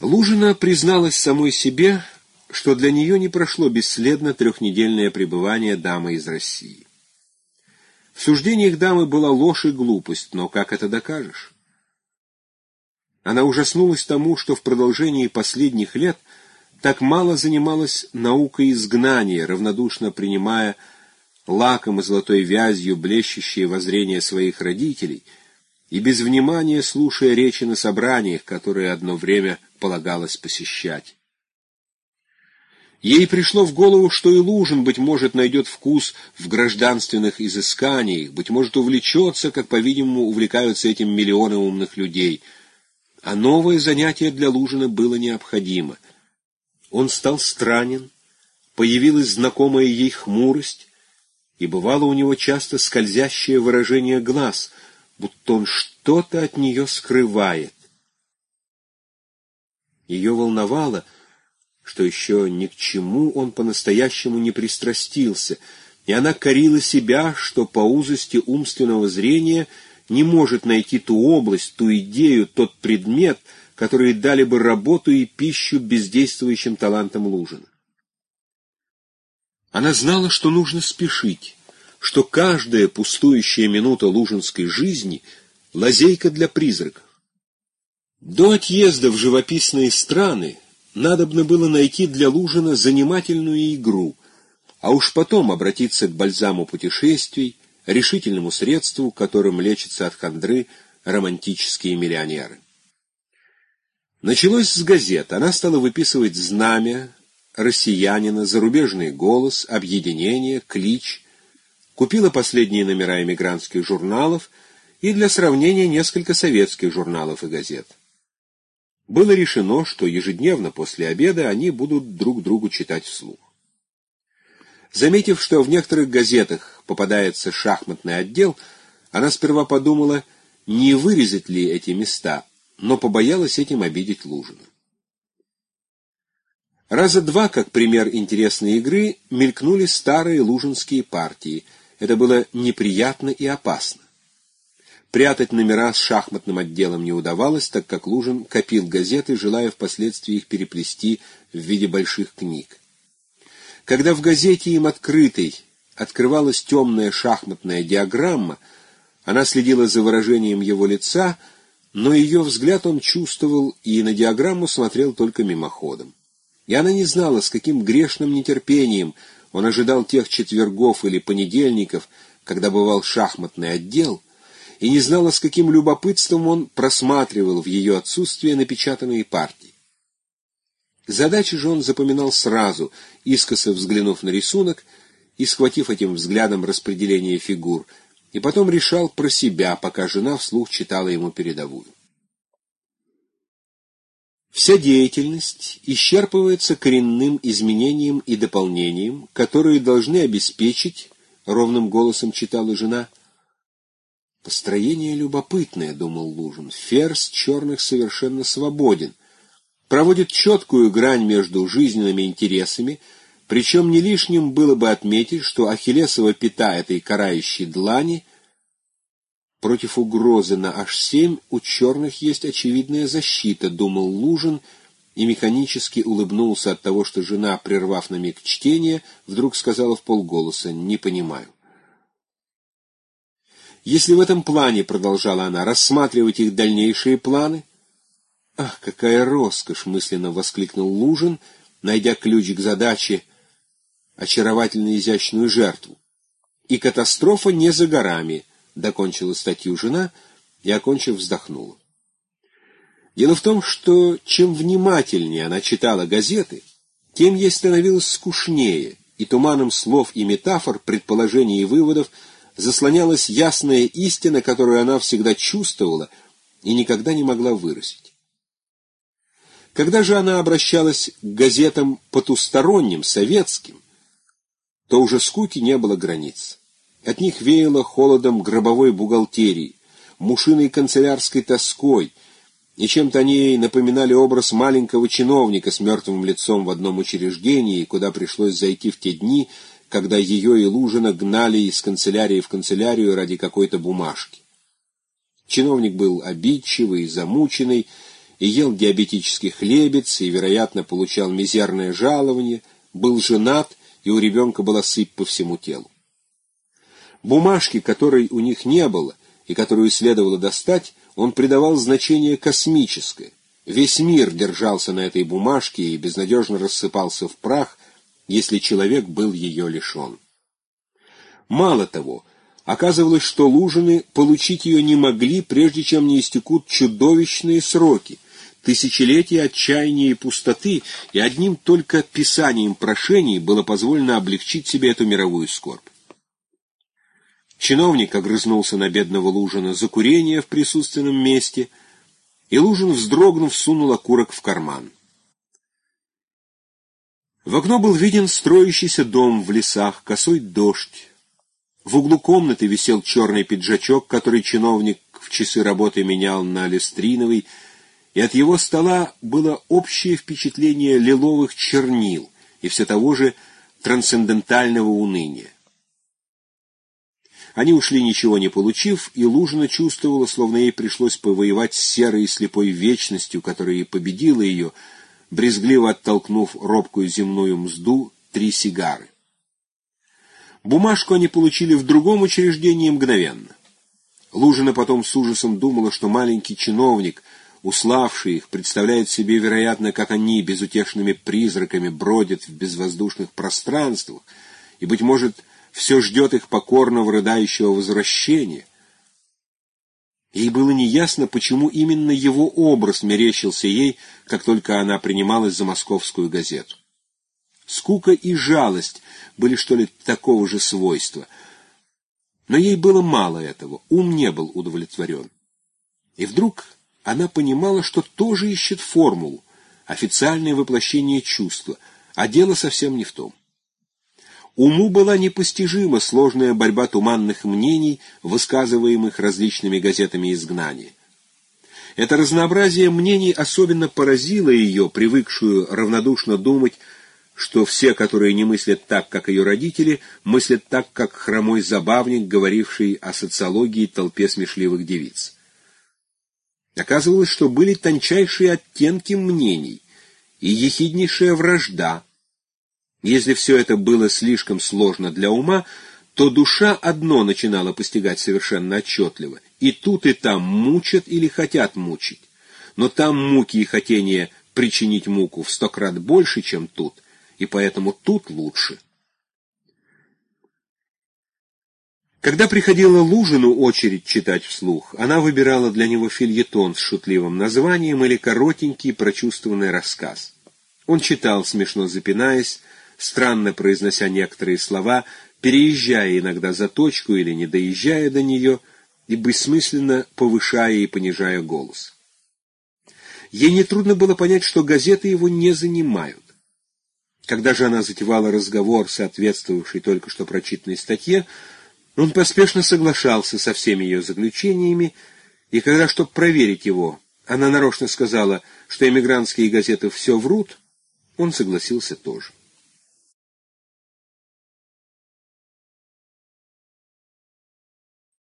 Лужина призналась самой себе, что для нее не прошло бесследно трехнедельное пребывание дамы из России. В суждениях дамы была ложь и глупость, но как это докажешь? Она ужаснулась тому, что в продолжении последних лет так мало занималась наукой изгнания, равнодушно принимая лаком и золотой вязью блещущие воззрения своих родителей и без внимания слушая речи на собраниях, которые одно время полагалось посещать. Ей пришло в голову, что и Лужин, быть может, найдет вкус в гражданственных изысканиях, быть может, увлечется, как, по-видимому, увлекаются этим миллионы умных людей. А новое занятие для Лужина было необходимо. Он стал странен, появилась знакомая ей хмурость, и бывало у него часто скользящее выражение глаз, будто он что-то от нее скрывает. Ее волновало, что еще ни к чему он по-настоящему не пристрастился, и она корила себя, что по узости умственного зрения не может найти ту область, ту идею, тот предмет, которые дали бы работу и пищу бездействующим талантам Лужина. Она знала, что нужно спешить, что каждая пустующая минута лужинской жизни — лазейка для призраков. До отъезда в живописные страны надобно было найти для Лужина занимательную игру, а уж потом обратиться к бальзаму путешествий, решительному средству, которым лечатся от хандры романтические миллионеры. Началось с газет. Она стала выписывать знамя, россиянина, зарубежный голос, объединение, клич, купила последние номера эмигрантских журналов и для сравнения несколько советских журналов и газет. Было решено, что ежедневно после обеда они будут друг другу читать вслух. Заметив, что в некоторых газетах попадается шахматный отдел, она сперва подумала, не вырезать ли эти места, но побоялась этим обидеть Лужина. Раза два, как пример интересной игры, мелькнули старые лужинские партии. Это было неприятно и опасно. Прятать номера с шахматным отделом не удавалось, так как Лужин копил газеты, желая впоследствии их переплести в виде больших книг. Когда в газете им открытой открывалась темная шахматная диаграмма, она следила за выражением его лица, но ее взгляд он чувствовал и на диаграмму смотрел только мимоходом. И она не знала, с каким грешным нетерпением он ожидал тех четвергов или понедельников, когда бывал шахматный отдел, и не знала, с каким любопытством он просматривал в ее отсутствие напечатанные партии. Задачи же он запоминал сразу, искоса взглянув на рисунок и схватив этим взглядом распределение фигур, и потом решал про себя, пока жена вслух читала ему передовую. Вся деятельность исчерпывается коренным изменением и дополнением, которые должны обеспечить, ровным голосом читала жена, — Построение любопытное, — думал Лужин. Ферзь черных совершенно свободен. Проводит четкую грань между жизненными интересами, причем не лишним было бы отметить, что Ахиллесова пята этой карающей длани против угрозы на H7 у черных есть очевидная защита, — думал Лужин, и механически улыбнулся от того, что жена, прервав на миг чтение, вдруг сказала в полголоса «не понимаю». Если в этом плане, продолжала она, рассматривать их дальнейшие планы... Ах, какая роскошь! мысленно воскликнул Лужин, найдя ключ к задаче очаровательно изящную жертву. И катастрофа не за горами, докончила статью жена и, окончив, вздохнула. Дело в том, что чем внимательнее она читала газеты, тем ей становилось скучнее, и туманом слов и метафор, предположений и выводов – заслонялась ясная истина, которую она всегда чувствовала и никогда не могла выразить. Когда же она обращалась к газетам потусторонним, советским, то уже скуки не было границ. От них веяло холодом гробовой бухгалтерии, мушиной канцелярской тоской, и чем-то они напоминали образ маленького чиновника с мертвым лицом в одном учреждении, куда пришлось зайти в те дни, когда ее и Лужина гнали из канцелярии в канцелярию ради какой-то бумажки. Чиновник был обидчивый, замученный, и ел диабетический хлебец, и, вероятно, получал мизерное жалование, был женат, и у ребенка была сыпь по всему телу. Бумажки, которой у них не было, и которую следовало достать, он придавал значение космическое. Весь мир держался на этой бумажке и безнадежно рассыпался в прах, если человек был ее лишен. Мало того, оказывалось, что Лужины получить ее не могли, прежде чем не истекут чудовищные сроки, тысячелетия отчаяния и пустоты, и одним только писанием прошений было позволено облегчить себе эту мировую скорбь. Чиновник огрызнулся на бедного Лужина за курение в присутственном месте, и Лужин, вздрогнув, сунул окурок в карман. В окно был виден строящийся дом в лесах, косой дождь. В углу комнаты висел черный пиджачок, который чиновник в часы работы менял на листриновый, и от его стола было общее впечатление лиловых чернил и все того же трансцендентального уныния. Они ушли, ничего не получив, и Лужина чувствовала, словно ей пришлось повоевать с серой и слепой вечностью, которая победила ее, брезгливо оттолкнув робкую земную мзду три сигары. Бумажку они получили в другом учреждении мгновенно. Лужина потом с ужасом думала, что маленький чиновник, уславший их, представляет себе, вероятно, как они безутешными призраками бродят в безвоздушных пространствах, и, быть может, все ждет их покорного рыдающего возвращения. Ей было неясно, почему именно его образ мерещился ей, как только она принималась за московскую газету. Скука и жалость были, что ли, такого же свойства. Но ей было мало этого, ум не был удовлетворен. И вдруг она понимала, что тоже ищет формулу, официальное воплощение чувства, а дело совсем не в том. Уму была непостижима сложная борьба туманных мнений, высказываемых различными газетами изгнания. Это разнообразие мнений особенно поразило ее, привыкшую равнодушно думать что все, которые не мыслят так, как ее родители, мыслят так, как хромой забавник, говоривший о социологии толпе смешливых девиц. Оказывалось, что были тончайшие оттенки мнений и ехиднейшая вражда. Если все это было слишком сложно для ума, то душа одно начинала постигать совершенно отчетливо. И тут, и там мучат или хотят мучить. Но там муки и хотение причинить муку в сто крат больше, чем тут, и поэтому тут лучше. Когда приходила Лужину очередь читать вслух, она выбирала для него фильетон с шутливым названием или коротенький прочувствованный рассказ. Он читал, смешно запинаясь, странно произнося некоторые слова, переезжая иногда за точку или не доезжая до нее, и бессмысленно повышая и понижая голос. Ей нетрудно было понять, что газеты его не занимают. Когда же она затевала разговор, соответствовавший только что прочитанной статье, он поспешно соглашался со всеми ее заключениями, и когда, чтобы проверить его, она нарочно сказала, что эмигрантские газеты все врут, он согласился тоже.